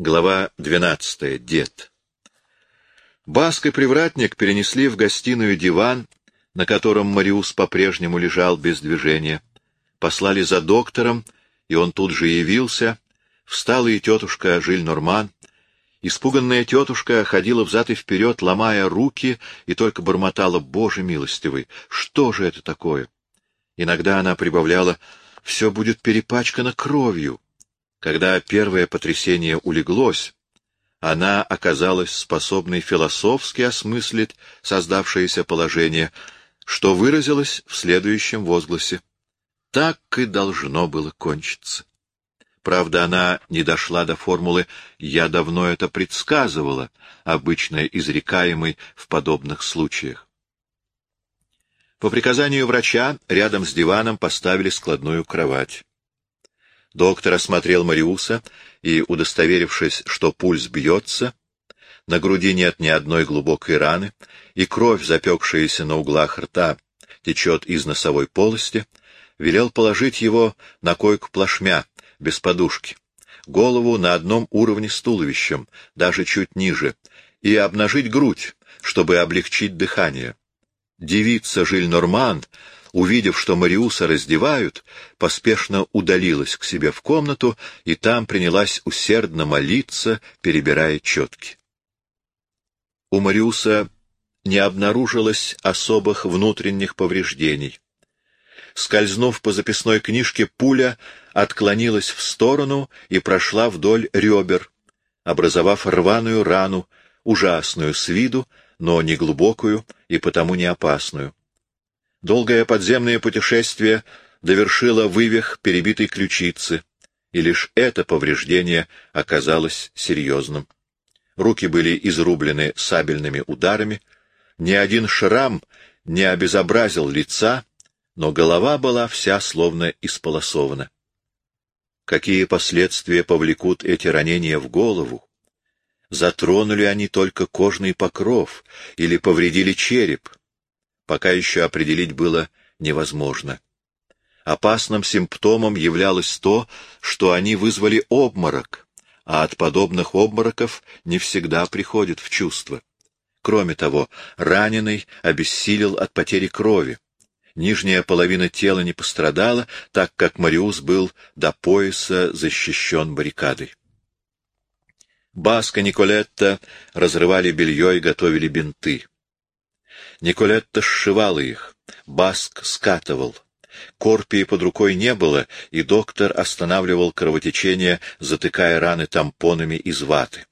Глава 12. Дед. Баск и привратник перенесли в гостиную диван, на котором Мариус по-прежнему лежал без движения. Послали за доктором, и он тут же явился. Встала и тетушка Жиль Норман. Испуганная тетушка ходила взад и вперед, ломая руки, и только бормотала «Боже милостивый! Что же это такое?» Иногда она прибавляла «Все будет перепачкано кровью». Когда первое потрясение улеглось, она оказалась способной философски осмыслить создавшееся положение, что выразилось в следующем возгласе. Так и должно было кончиться. Правда, она не дошла до формулы «я давно это предсказывала», обычно изрекаемой в подобных случаях. По приказанию врача рядом с диваном поставили складную кровать. Доктор осмотрел Мариуса и, удостоверившись, что пульс бьется, на груди нет ни одной глубокой раны, и кровь, запекшаяся на углах рта, течет из носовой полости, велел положить его на койку плашмя, без подушки, голову на одном уровне с туловищем, даже чуть ниже, и обнажить грудь, чтобы облегчить дыхание. Девица Жиль-Норман увидев, что Мариуса раздевают, поспешно удалилась к себе в комнату и там принялась усердно молиться, перебирая четки. У Мариуса не обнаружилось особых внутренних повреждений. Скользнув по записной книжке, пуля отклонилась в сторону и прошла вдоль ребер, образовав рваную рану, ужасную с виду, но не глубокую и потому не опасную. Долгое подземное путешествие довершило вывих перебитой ключицы, и лишь это повреждение оказалось серьезным. Руки были изрублены сабельными ударами, ни один шрам не обезобразил лица, но голова была вся словно исполосована. Какие последствия повлекут эти ранения в голову? Затронули они только кожный покров или повредили череп? Пока еще определить было невозможно. Опасным симптомом являлось то, что они вызвали обморок, а от подобных обмороков не всегда приходит в чувство. Кроме того, раненый обессилел от потери крови. Нижняя половина тела не пострадала, так как Мариус был до пояса защищен баррикадой. Баска Николетта разрывали белье и готовили бинты. Николетта сшивала их, Баск скатывал. Корпии под рукой не было, и доктор останавливал кровотечение, затыкая раны тампонами из ваты.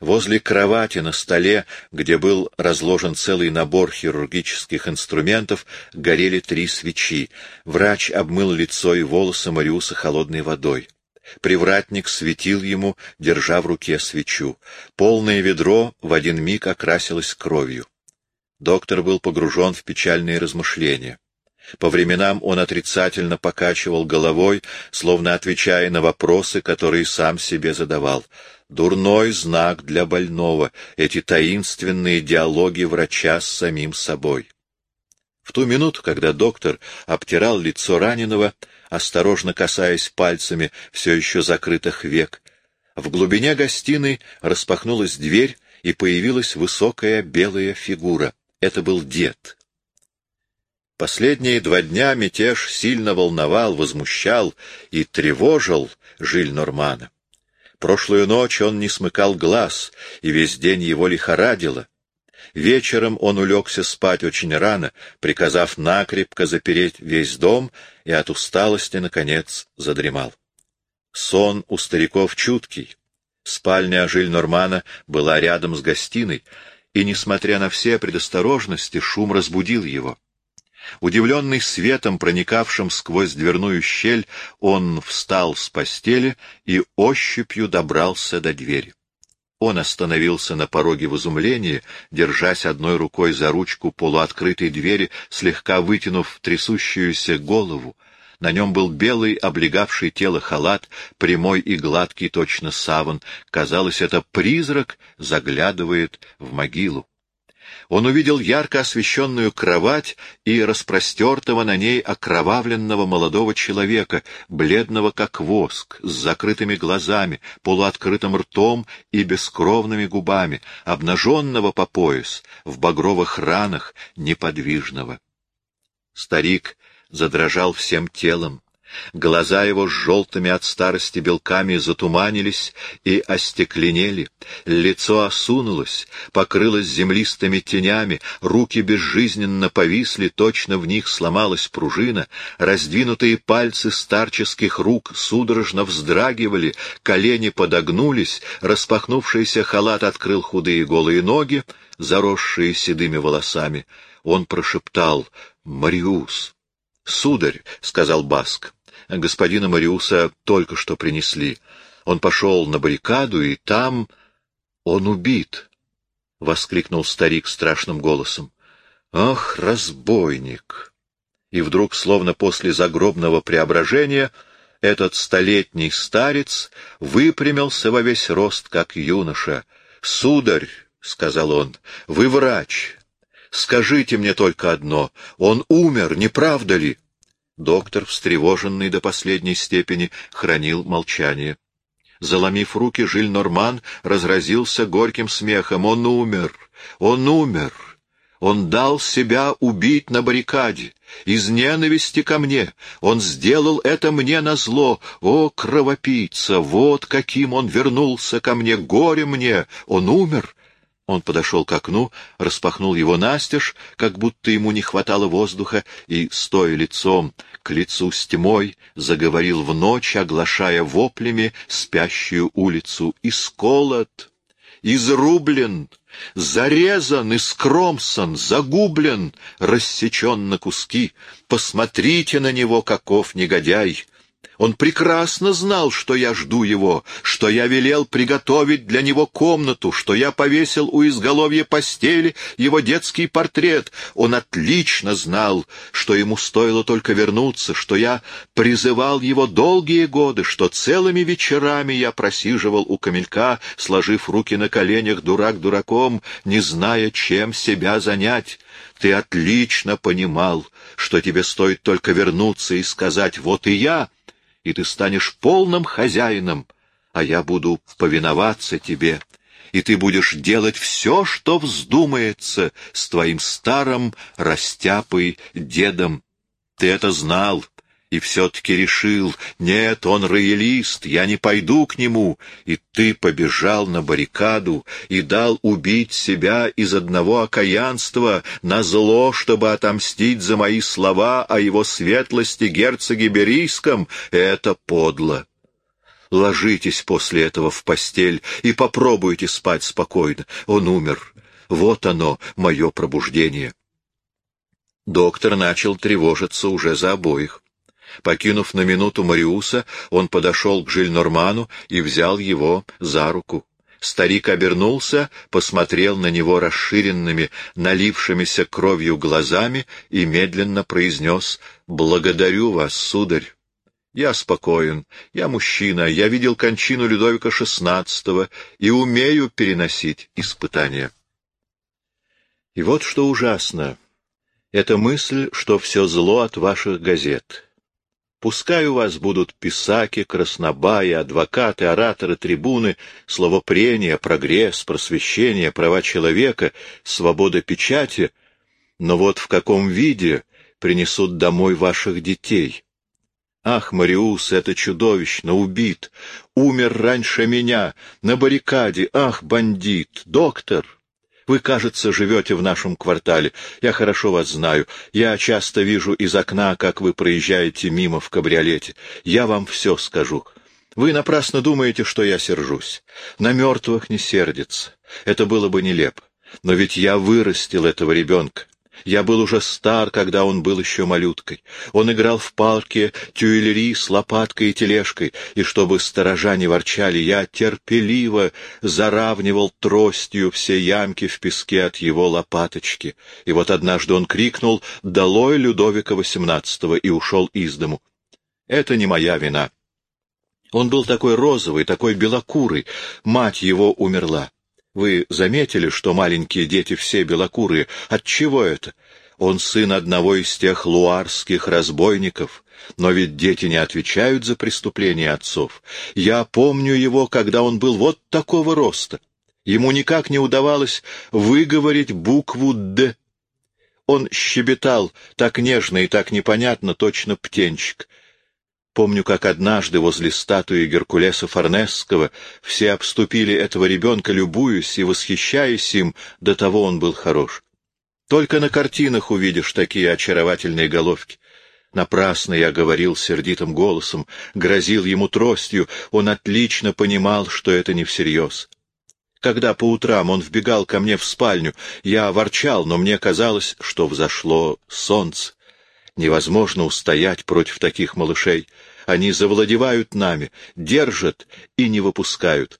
Возле кровати на столе, где был разложен целый набор хирургических инструментов, горели три свечи. Врач обмыл лицо и волосы Мариуса холодной водой. Привратник светил ему, держа в руке свечу. Полное ведро в один миг окрасилось кровью. Доктор был погружен в печальные размышления. По временам он отрицательно покачивал головой, словно отвечая на вопросы, которые сам себе задавал. Дурной знак для больного — эти таинственные диалоги врача с самим собой. В ту минуту, когда доктор обтирал лицо раненого, осторожно касаясь пальцами все еще закрытых век, в глубине гостиной распахнулась дверь, и появилась высокая белая фигура — это был дед. Последние два дня мятеж сильно волновал, возмущал и тревожил Жиль Нормана. Прошлую ночь он не смыкал глаз, и весь день его лихорадило. Вечером он улегся спать очень рано, приказав накрепко запереть весь дом, и от усталости, наконец, задремал. Сон у стариков чуткий. Спальня Жиль Нормана была рядом с гостиной, и, несмотря на все предосторожности, шум разбудил его. Удивленный светом, проникавшим сквозь дверную щель, он встал с постели и ощупью добрался до двери. Он остановился на пороге в изумлении, держась одной рукой за ручку полуоткрытой двери, слегка вытянув трясущуюся голову, на нем был белый, облегавший тело халат, прямой и гладкий, точно саван. Казалось, это призрак заглядывает в могилу. Он увидел ярко освещенную кровать и распростертого на ней окровавленного молодого человека, бледного как воск, с закрытыми глазами, полуоткрытым ртом и бескровными губами, обнаженного по пояс, в багровых ранах, неподвижного. Старик задрожал всем телом. Глаза его с желтыми от старости белками затуманились и остекленели, лицо осунулось, покрылось землистыми тенями, руки безжизненно повисли, точно в них сломалась пружина, раздвинутые пальцы старческих рук судорожно вздрагивали, колени подогнулись, распахнувшийся халат открыл худые голые ноги, заросшие седыми волосами. Он прошептал «Мариус!» «Сударь», — сказал Баск, господина Мариуса только что принесли. Он пошел на баррикаду, и там... Он убит! — воскликнул старик страшным голосом. — Ах, разбойник! И вдруг, словно после загробного преображения, этот столетний старец выпрямился во весь рост, как юноша. — Сударь, — сказал он, — вы врач. Скажите мне только одно. Он умер, не правда ли? — Доктор, встревоженный до последней степени, хранил молчание. Заломив руки, Жиль Норман разразился горьким смехом. «Он умер! Он умер! Он дал себя убить на баррикаде! Из ненависти ко мне! Он сделал это мне назло! О, кровопийца! Вот каким он вернулся ко мне! Горе мне! Он умер! Он подошел к окну, распахнул его настежь, как будто ему не хватало воздуха, и, стоя лицом к лицу с тьмой, заговорил в ночь, оглашая воплями спящую улицу. «Исколот! Изрублен! Зарезан, искромсан, загублен, рассечен на куски! Посмотрите на него, каков негодяй! Он прекрасно знал, что я жду его, что я велел приготовить для него комнату, что я повесил у изголовья постели его детский портрет. Он отлично знал, что ему стоило только вернуться, что я призывал его долгие годы, что целыми вечерами я просиживал у камелька, сложив руки на коленях, дурак дураком, не зная, чем себя занять. Ты отлично понимал, что тебе стоит только вернуться и сказать «вот и я», и ты станешь полным хозяином, а я буду повиноваться тебе, и ты будешь делать все, что вздумается с твоим старым растяпой дедом. Ты это знал, и все-таки решил, нет, он роялист, я не пойду к нему, и ты побежал на баррикаду и дал убить себя из одного окаянства на зло, чтобы отомстить за мои слова о его светлости герцоге Берийском, это подло. Ложитесь после этого в постель и попробуйте спать спокойно. Он умер. Вот оно, мое пробуждение. Доктор начал тревожиться уже за обоих. Покинув на минуту Мариуса, он подошел к Жильнорману и взял его за руку. Старик обернулся, посмотрел на него расширенными, налившимися кровью глазами и медленно произнес «Благодарю вас, сударь». Я спокоен, я мужчина, я видел кончину Людовика XVI и умею переносить испытания. И вот что ужасно. Это мысль, что все зло от ваших газет. Пускай у вас будут писаки, краснобаи, адвокаты, ораторы, трибуны, словопрения, прогресс, просвещение, права человека, свобода печати, но вот в каком виде принесут домой ваших детей? Ах, Мариус, это чудовищно, убит, умер раньше меня, на баррикаде, ах, бандит, доктор, вы, кажется, живете в нашем квартале. Я хорошо вас знаю. Я часто вижу из окна, как вы проезжаете мимо в кабриолете. Я вам все скажу. Вы напрасно думаете, что я сержусь. На мертвых не сердится. Это было бы нелепо. Но ведь я вырастил этого ребенка. Я был уже стар, когда он был еще малюткой. Он играл в парке тюэлери с лопаткой и тележкой, и чтобы сторожа не ворчали, я терпеливо заравнивал тростью все ямки в песке от его лопаточки. И вот однажды он крикнул «Долой Людовика XVIII!» и ушел из дому. Это не моя вина. Он был такой розовый, такой белокурый, мать его умерла. Вы заметили, что маленькие дети все белокурые? Отчего это? Он сын одного из тех луарских разбойников. Но ведь дети не отвечают за преступления отцов. Я помню его, когда он был вот такого роста. Ему никак не удавалось выговорить букву «Д». Он щебетал так нежно и так непонятно, точно птенчик. Помню, как однажды возле статуи Геркулеса Форнесского все обступили этого ребенка, любуясь и восхищаясь им, до того он был хорош. Только на картинах увидишь такие очаровательные головки. Напрасно я говорил сердитым голосом, грозил ему тростью, он отлично понимал, что это не всерьез. Когда по утрам он вбегал ко мне в спальню, я ворчал, но мне казалось, что взошло солнце. Невозможно устоять против таких малышей. Они завладевают нами, держат и не выпускают.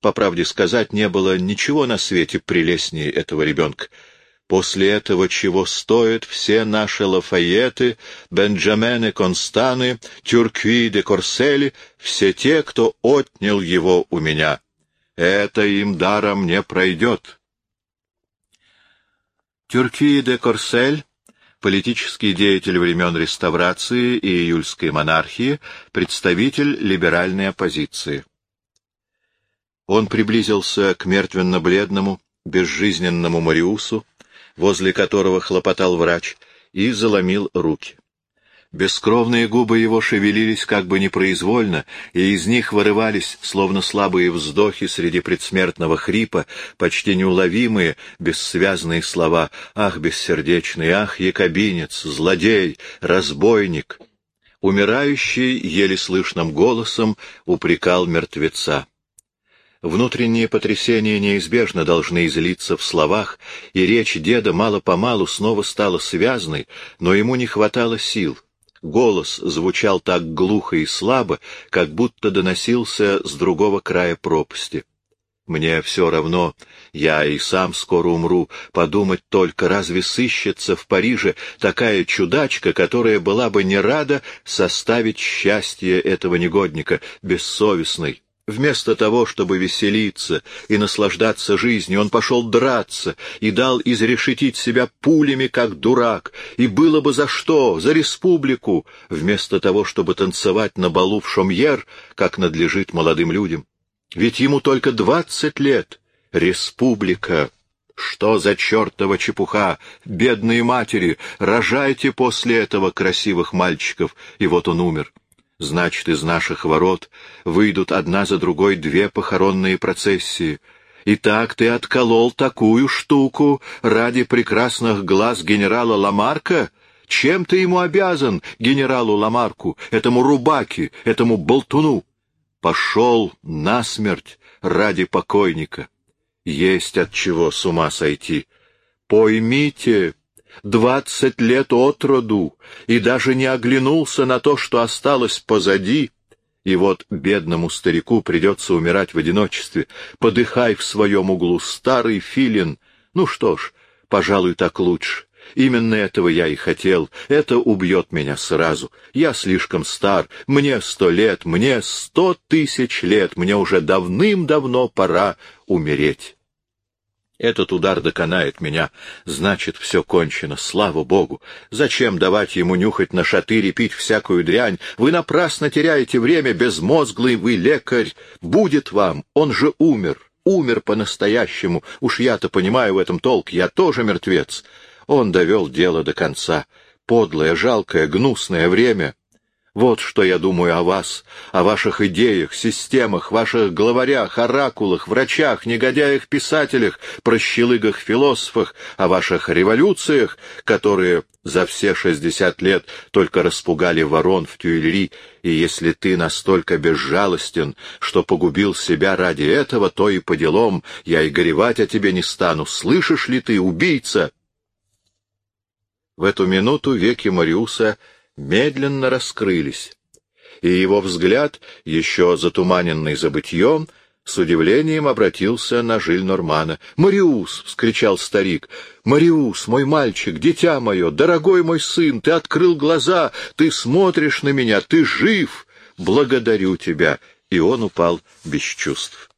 По правде сказать, не было ничего на свете прелестнее этого ребенка. После этого чего стоят все наши Лафайеты, Бенджамены Констаны, Тюркви де Корсели, все те, кто отнял его у меня. Это им даром не пройдет. Тюркви де Корсель политический деятель времен реставрации и июльской монархии, представитель либеральной оппозиции. Он приблизился к мертвенно-бледному, безжизненному Мариусу, возле которого хлопотал врач, и заломил руки. Бескровные губы его шевелились как бы непроизвольно, и из них вырывались, словно слабые вздохи среди предсмертного хрипа, почти неуловимые, бессвязные слова «Ах, бессердечный! Ах, якобинец! Злодей! Разбойник!» Умирающий еле слышным голосом упрекал мертвеца. Внутренние потрясения неизбежно должны излиться в словах, и речь деда мало-помалу снова стала связной, но ему не хватало сил. Голос звучал так глухо и слабо, как будто доносился с другого края пропасти. Мне все равно, я и сам скоро умру, подумать только, разве сыщется в Париже такая чудачка, которая была бы не рада составить счастье этого негодника, бессовестной, Вместо того, чтобы веселиться и наслаждаться жизнью, он пошел драться и дал изрешетить себя пулями, как дурак. И было бы за что, за республику, вместо того, чтобы танцевать на балу в Шомьер, как надлежит молодым людям. Ведь ему только двадцать лет. Республика! Что за чертова чепуха? Бедные матери, рожайте после этого красивых мальчиков, и вот он умер. Значит, из наших ворот выйдут одна за другой две похоронные процессии. И так ты отколол такую штуку ради прекрасных глаз генерала Ламарка? Чем ты ему обязан, генералу Ламарку, этому рубаке, этому болтуну? Пошел насмерть ради покойника. Есть от чего с ума сойти. Поймите, двадцать лет от роду, и даже не оглянулся на то, что осталось позади, и вот бедному старику придется умирать в одиночестве. Подыхай в своем углу, старый филин. Ну что ж, пожалуй, так лучше. Именно этого я и хотел. Это убьет меня сразу. Я слишком стар. Мне сто лет, мне сто тысяч лет. Мне уже давным-давно пора умереть. Этот удар доконает меня. Значит, все кончено, слава богу. Зачем давать ему нюхать на шатыре, пить всякую дрянь? Вы напрасно теряете время, безмозглый вы лекарь. Будет вам, он же умер, умер по-настоящему. Уж я-то понимаю в этом толк, я тоже мертвец. Он довел дело до конца. Подлое, жалкое, гнусное время. Вот что я думаю о вас, о ваших идеях, системах, ваших главарях, оракулах, врачах, негодяях-писателях, прощелыгах-философах, о ваших революциях, которые за все шестьдесят лет только распугали ворон в Тюильри, и если ты настолько безжалостен, что погубил себя ради этого, то и по делам я и горевать о тебе не стану. Слышишь ли ты, убийца?» В эту минуту веки Мариуса медленно раскрылись, и его взгляд, еще затуманенный забытьем, с удивлением обратился на Жиль Нормана. «Мариус!» — вскричал старик. «Мариус, мой мальчик, дитя мое, дорогой мой сын, ты открыл глаза, ты смотришь на меня, ты жив! Благодарю тебя!» И он упал без чувств.